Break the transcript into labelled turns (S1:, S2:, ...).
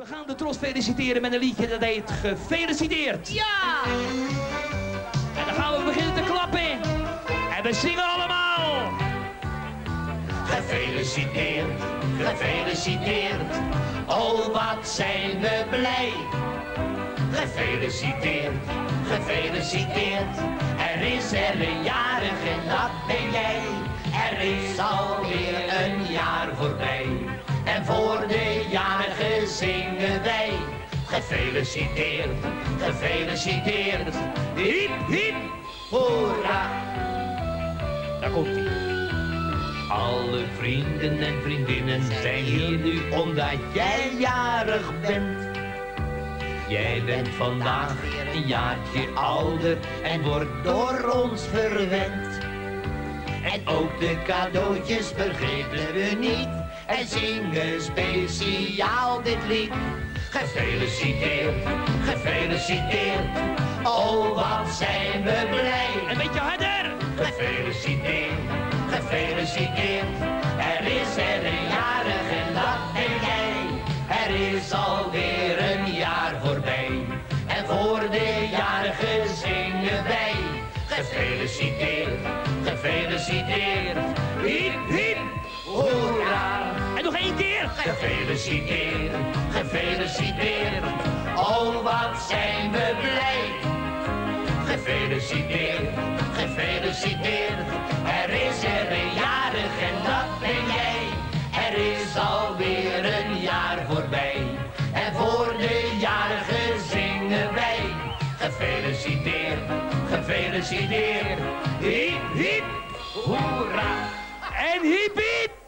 S1: We gaan de Tros feliciteren met een liedje dat heet Gefeliciteerd.
S2: Ja!
S1: En dan gaan we beginnen te klappen. En we zingen allemaal.
S3: Gefeliciteerd, gefeliciteerd, oh wat zijn we blij. Gefeliciteerd, gefeliciteerd, er is er een jarig en dat ben jij. Er is alweer zingen wij. Gefeliciteerd, gefeliciteerd, hip hip, hoera.
S1: Daar komt hij.
S3: Alle vrienden en vriendinnen zijn hier nu omdat jij jarig bent. Jij bent vandaag een jaartje ouder en wordt door ons verwend. En ook de cadeautjes vergeten we niet en zingen speciaal dit lied. Gefeliciteerd, gefeliciteerd, oh wat zijn we blij.
S1: Een beetje harder.
S3: Gefeliciteerd, gefeliciteerd. Er is er een jarig en dat ben jij. Er is alweer een jaar voorbij. En voor de jarige wij. Gefeliciteerd, gefeliciteerd. Hiep, hiep, hoera.
S1: En nog één keer.
S3: Gefeliciteerd, gefeliciteerd. Oh, wat zijn we blij. Gefeliciteerd, gefeliciteerd. Er is er een jarig en dat ben jij. Er is alweer een jaar voorbij. En voor de jarige zingen wij. Gefeliciteerd, gefeliciteerd. Hiep, hiep, hoera.
S1: En hiep hiep.